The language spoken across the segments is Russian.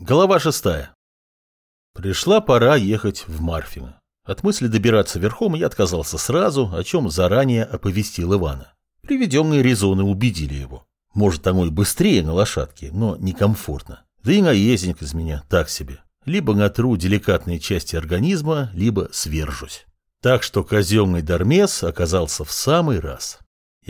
Глава шестая. Пришла пора ехать в Марфино. От мысли добираться верхом я отказался сразу, о чем заранее оповестил Ивана. Приведенные резоны убедили его. Может, оно и быстрее на лошадке, но некомфортно. Да и наездник из меня так себе. Либо натру деликатные части организма, либо свержусь. Так что казенный дармес оказался в самый раз.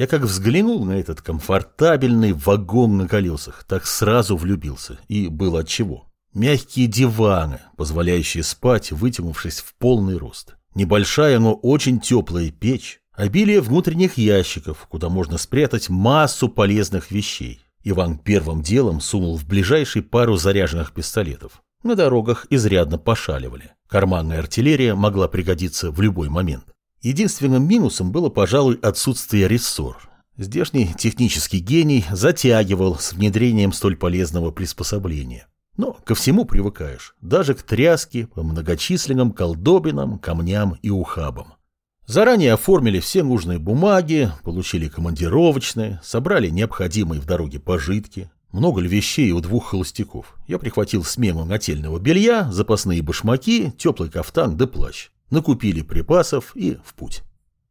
Я как взглянул на этот комфортабельный вагон на колесах, так сразу влюбился. И было от чего. Мягкие диваны, позволяющие спать, вытянувшись в полный рост. Небольшая, но очень теплая печь. Обилие внутренних ящиков, куда можно спрятать массу полезных вещей. Иван первым делом сунул в ближайший пару заряженных пистолетов. На дорогах изрядно пошаливали. Карманная артиллерия могла пригодиться в любой момент. Единственным минусом было, пожалуй, отсутствие рессор. Здешний технический гений затягивал с внедрением столь полезного приспособления. Но ко всему привыкаешь, даже к тряске по многочисленным колдобинам, камням и ухабам. Заранее оформили все нужные бумаги, получили командировочные, собрали необходимые в дороге пожитки. Много ли вещей у двух холостяков? Я прихватил смену нательного белья, запасные башмаки, теплый кафтан да плащ накупили припасов и в путь.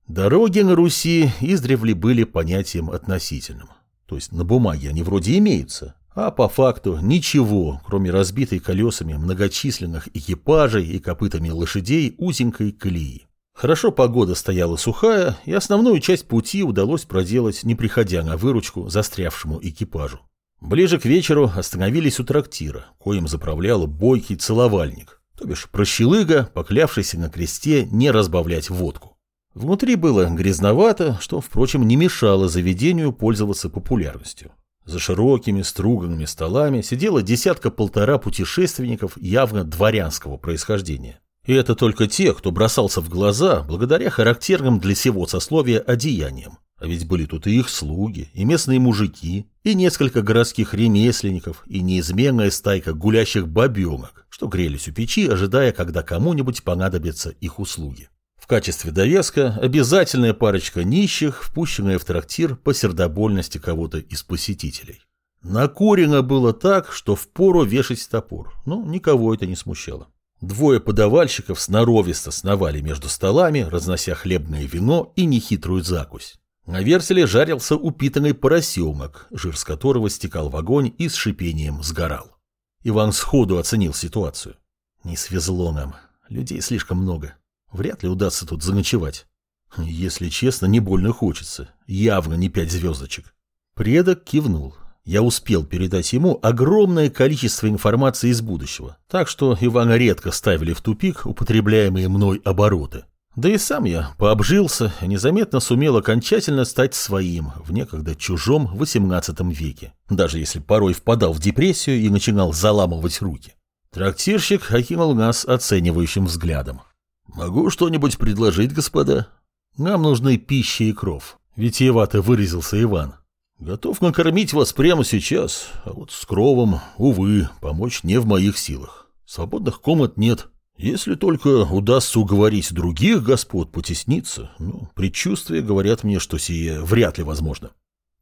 Дороги на Руси издревле были понятием относительным. То есть на бумаге они вроде имеются, а по факту ничего, кроме разбитой колесами многочисленных экипажей и копытами лошадей узенькой колеи. Хорошо погода стояла сухая, и основную часть пути удалось проделать, не приходя на выручку застрявшему экипажу. Ближе к вечеру остановились у трактира, коим заправлял бойкий целовальник, то бишь прощелыга, поклявшийся на кресте не разбавлять водку. Внутри было грязновато, что, впрочем, не мешало заведению пользоваться популярностью. За широкими струганными столами сидела десятка-полтора путешественников явно дворянского происхождения. И это только те, кто бросался в глаза благодаря характерным для сего сословия одеяниям. А ведь были тут и их слуги, и местные мужики, и несколько городских ремесленников, и неизменная стайка гулящих бабенок, что грелись у печи, ожидая, когда кому-нибудь понадобятся их услуги. В качестве довеска обязательная парочка нищих, впущенная в трактир по сердобольности кого-то из посетителей. Накурено было так, что впору вешать топор, но никого это не смущало. Двое подавальщиков сноровисто сновали между столами, разнося хлебное вино и нехитрую закусь. На верселе жарился упитанный поросенок, жир с которого стекал в огонь и с шипением сгорал. Иван сходу оценил ситуацию. Не свезло нам. Людей слишком много. Вряд ли удастся тут заночевать. Если честно, не больно хочется. Явно не пять звездочек. Предок кивнул. Я успел передать ему огромное количество информации из будущего, так что Ивана редко ставили в тупик употребляемые мной обороты. Да и сам я пообжился незаметно сумел окончательно стать своим в некогда чужом XVIII веке, даже если порой впадал в депрессию и начинал заламывать руки. Трактирщик окинул нас оценивающим взглядом. «Могу что-нибудь предложить, господа? Нам нужны пища и кров», — витиевато выразился Иван. «Готов накормить вас прямо сейчас, а вот с кровом, увы, помочь не в моих силах. Свободных комнат нет». Если только удастся уговорить других господ потесниться, ну, предчувствия говорят мне, что сие вряд ли возможно.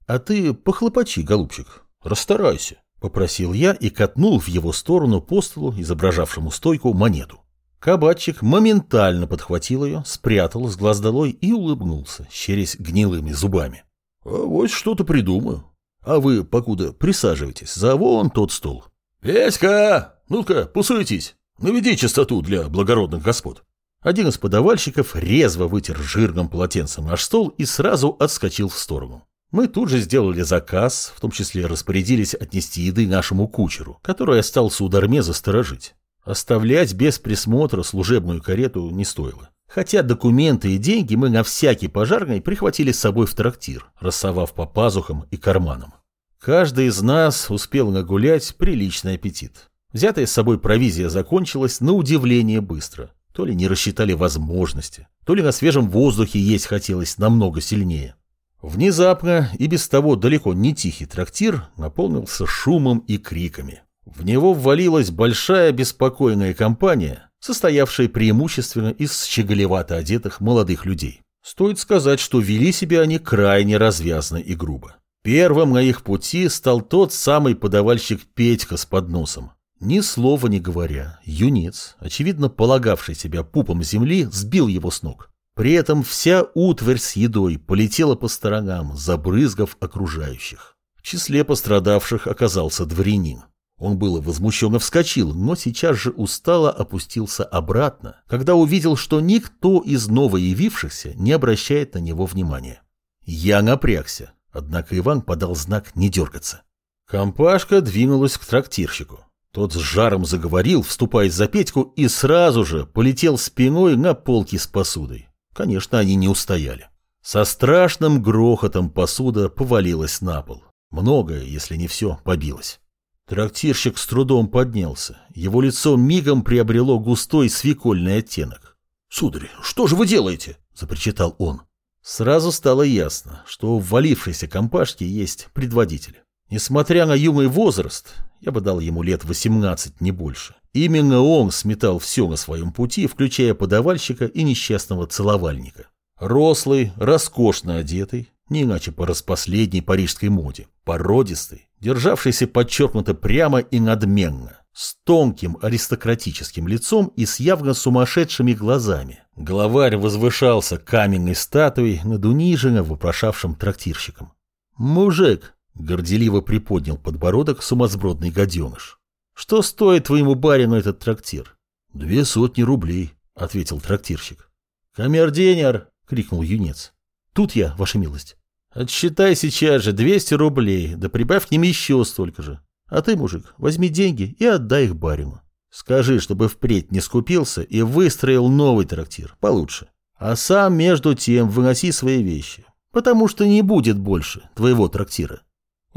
А ты похлопочи, голубчик, расстарайся, попросил я и катнул в его сторону по столу, изображавшему стойку, монету. Кабачик моментально подхватил ее, спрятал с глаз долой и улыбнулся, щерясь гнилыми зубами. А вот что-то придумаю. А вы, покуда, присаживайтесь за вон тот стол. «Петька, ну-ка, посуетись!» Наведи чистоту для благородных господ. Один из подавальщиков резво вытер жирным полотенцем наш стол и сразу отскочил в сторону. Мы тут же сделали заказ, в том числе распорядились отнести еды нашему кучеру, который остался у Дармеза сторожить. Оставлять без присмотра служебную карету не стоило. Хотя документы и деньги мы на всякий пожарный прихватили с собой в трактир, рассовав по пазухам и карманам. Каждый из нас успел нагулять приличный аппетит. Взятая с собой провизия закончилась на удивление быстро. То ли не рассчитали возможности, то ли на свежем воздухе есть хотелось намного сильнее. Внезапно и без того далеко не тихий трактир наполнился шумом и криками. В него ввалилась большая беспокойная компания, состоявшая преимущественно из щеголевато одетых молодых людей. Стоит сказать, что вели себя они крайне развязно и грубо. Первым на их пути стал тот самый подавальщик Петька с подносом. Ни слова не говоря, юнец, очевидно полагавший себя пупом земли, сбил его с ног. При этом вся утварь с едой полетела по сторонам, забрызгав окружающих. В числе пострадавших оказался дворянин. Он было возмущенно вскочил, но сейчас же устало опустился обратно, когда увидел, что никто из новоявившихся не обращает на него внимания. Я напрягся, однако Иван подал знак не дергаться. Компашка двинулась к трактирщику. Тот с жаром заговорил, вступая за Петьку, и сразу же полетел спиной на полки с посудой. Конечно, они не устояли. Со страшным грохотом посуда повалилась на пол. Многое, если не все, побилось. Трактирщик с трудом поднялся. Его лицо мигом приобрело густой свекольный оттенок. «Сударь, что же вы делаете?» – запричитал он. Сразу стало ясно, что у ввалившейся компашки есть предводитель. Несмотря на юный возраст, я бы дал ему лет 18, не больше, именно он сметал все на своем пути, включая подавальщика и несчастного целовальника. Рослый, роскошно одетый, не иначе по распоследней парижской моде, породистый, державшийся подчеркнуто прямо и надменно, с тонким аристократическим лицом и с явно сумасшедшими глазами. Главарь возвышался каменной статуей над униженно вопрошавшим трактирщиком. «Мужик!» — горделиво приподнял подбородок сумасбродный гаденыш. «Что стоит твоему барину этот трактир?» «Две сотни рублей», — ответил трактирщик. «Камердинер!» — крикнул юнец. «Тут я, ваша милость». Отсчитай сейчас же 200 рублей, да прибавь к ним еще столько же. А ты, мужик, возьми деньги и отдай их барину. Скажи, чтобы впредь не скупился и выстроил новый трактир, получше. А сам между тем выноси свои вещи, потому что не будет больше твоего трактира.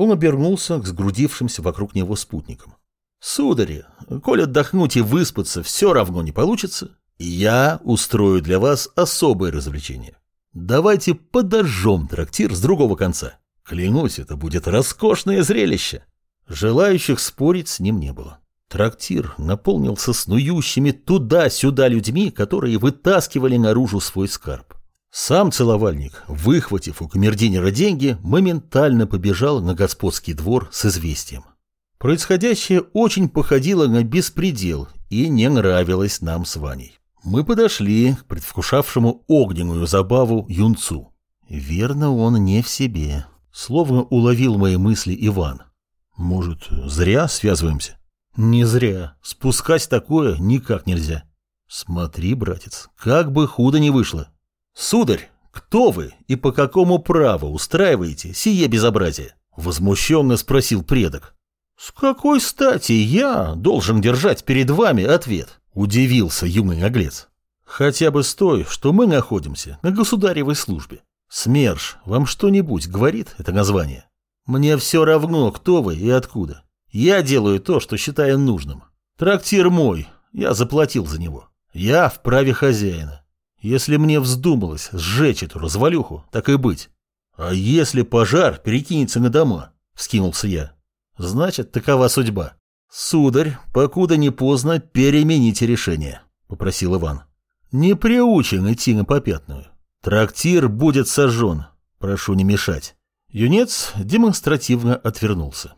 Он обернулся к сгрудившимся вокруг него спутникам. Судари, коль отдохнуть и выспаться все равно не получится, я устрою для вас особое развлечение. Давайте подожжем трактир с другого конца. Клянусь, это будет роскошное зрелище. Желающих спорить с ним не было. Трактир наполнился снующими туда-сюда людьми, которые вытаскивали наружу свой скарб. Сам целовальник, выхватив у камердинера деньги, моментально побежал на господский двор с известием. Происходящее очень походило на беспредел и не нравилось нам с Ваней. Мы подошли к предвкушавшему огненную забаву юнцу. Верно, он не в себе. Словно уловил мои мысли Иван. Может, зря связываемся? Не зря. Спускать такое никак нельзя. Смотри, братец, как бы худо не вышло. Сударь, кто вы и по какому праву устраиваете сие безобразие? Возмущенно спросил предок. С какой стати я должен держать перед вами ответ? Удивился юный наглец. Хотя бы с той, что мы находимся на государевой службе. СМЕРШ вам что-нибудь говорит это название? Мне все равно, кто вы и откуда. Я делаю то, что считаю нужным. Трактир мой, я заплатил за него. Я вправе хозяина. Если мне вздумалось сжечь эту развалюху, так и быть. А если пожар перекинется на дома, вскинулся я, значит, такова судьба. «Сударь, покуда не поздно, перемените решение», — попросил Иван. «Не приучен идти на попятную. Трактир будет сожжен. Прошу не мешать». Юнец демонстративно отвернулся.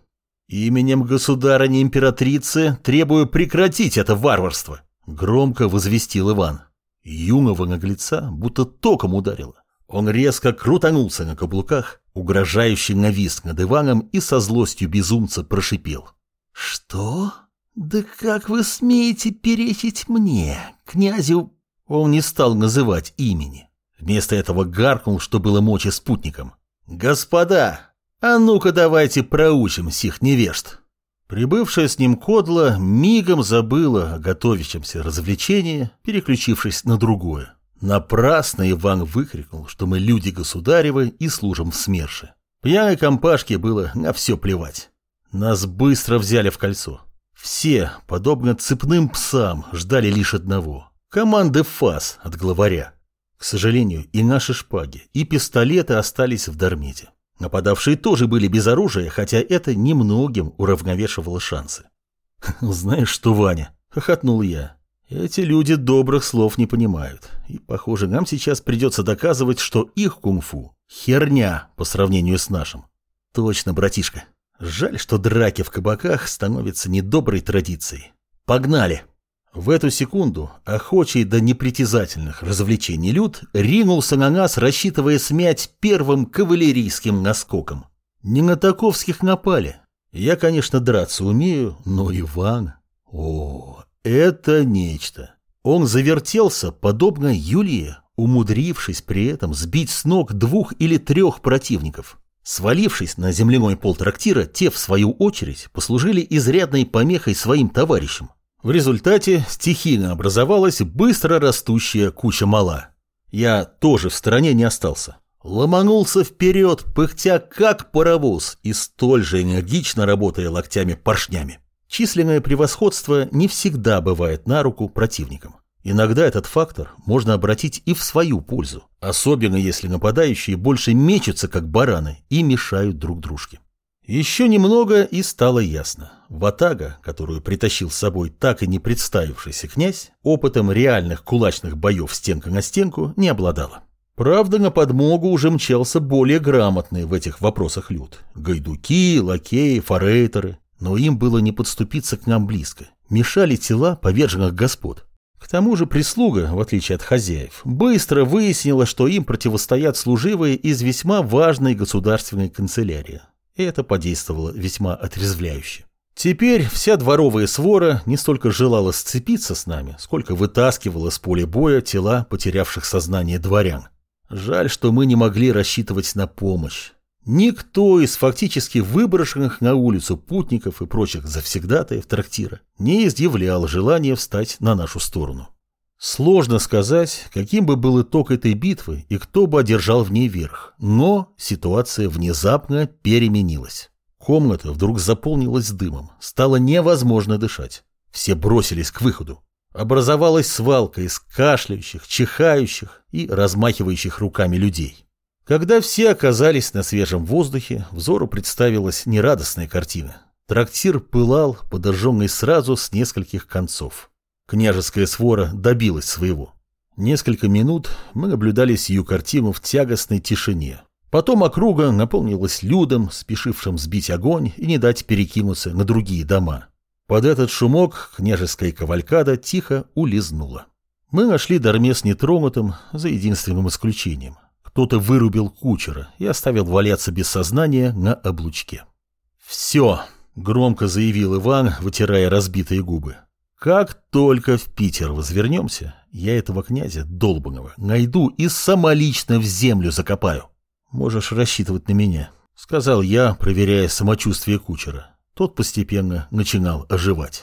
«Именем государыни-императрицы требую прекратить это варварство», — громко возвестил Иван. Юного наглеца будто током ударило. Он резко крутанулся на каблуках, угрожающий навис над Иваном и со злостью безумца прошипел. «Что? Да как вы смеете перечить мне, князю?» Он не стал называть имени. Вместо этого гаркнул, что было мочи спутником. «Господа, а ну-ка давайте проучим сих невежд!» Прибывшая с ним кодла мигом забыла о готовящемся развлечении, переключившись на другое. Напрасно Иван выкрикнул, что мы люди государевы и служим в СМЕРШе. Пьяной компашке было на все плевать. Нас быстро взяли в кольцо. Все, подобно цепным псам, ждали лишь одного – команды ФАС от главаря. К сожалению, и наши шпаги, и пистолеты остались в Дармете. Нападавшие тоже были без оружия, хотя это немногим уравновешивало шансы. «Знаешь что, Ваня?» – хохотнул я. «Эти люди добрых слов не понимают. И, похоже, нам сейчас придется доказывать, что их кунг-фу – херня по сравнению с нашим». «Точно, братишка», Жаль, что драки в кабаках становятся недоброй традицией. Погнали! В эту секунду охочий до непритязательных развлечений люд ринулся на нас, рассчитывая смять первым кавалерийским наскоком. Не на таковских напали. Я, конечно, драться умею, но Иван... О, это нечто. Он завертелся, подобно Юлии, умудрившись при этом сбить с ног двух или трех противников. Свалившись на земляной пол трактира, те, в свою очередь, послужили изрядной помехой своим товарищам. В результате стихийно образовалась быстро растущая куча мала. Я тоже в стороне не остался. Ломанулся вперед, пыхтя как паровоз и столь же энергично работая локтями-поршнями. Численное превосходство не всегда бывает на руку противникам. Иногда этот фактор можно обратить и в свою пользу, особенно если нападающие больше мечутся как бараны и мешают друг дружке. Еще немного и стало ясно. Ватага, которую притащил с собой так и не представившийся князь, опытом реальных кулачных боев стенка на стенку не обладала. Правда, на подмогу уже мчался более грамотный в этих вопросах люд. Гайдуки, лакеи, форейтеры. Но им было не подступиться к нам близко. Мешали тела поверженных господ. К тому же прислуга, в отличие от хозяев, быстро выяснила, что им противостоят служивые из весьма важной государственной канцелярии и это подействовало весьма отрезвляюще. Теперь вся дворовая свора не столько желала сцепиться с нами, сколько вытаскивала с поля боя тела потерявших сознание дворян. Жаль, что мы не могли рассчитывать на помощь. Никто из фактически выброшенных на улицу путников и прочих завсегдатаев трактира не изъявлял желания встать на нашу сторону. Сложно сказать, каким бы был итог этой битвы и кто бы одержал в ней верх, но ситуация внезапно переменилась. Комната вдруг заполнилась дымом, стало невозможно дышать. Все бросились к выходу. Образовалась свалка из кашляющих, чихающих и размахивающих руками людей. Когда все оказались на свежем воздухе, взору представилась нерадостная картина. Трактир пылал, подожженный сразу с нескольких концов. Княжеская свора добилась своего. Несколько минут мы наблюдали сию картину в тягостной тишине. Потом округа наполнилась людом, спешившим сбить огонь и не дать перекинуться на другие дома. Под этот шумок княжеская кавалькада тихо улизнула. Мы нашли Дармес нетронутым, за единственным исключением. Кто-то вырубил кучера и оставил валяться без сознания на облучке. «Все!» — громко заявил Иван, вытирая разбитые губы. Как только в Питер возвернемся, я этого князя долбанного найду и самолично в землю закопаю. Можешь рассчитывать на меня, сказал я, проверяя самочувствие кучера. Тот постепенно начинал оживать.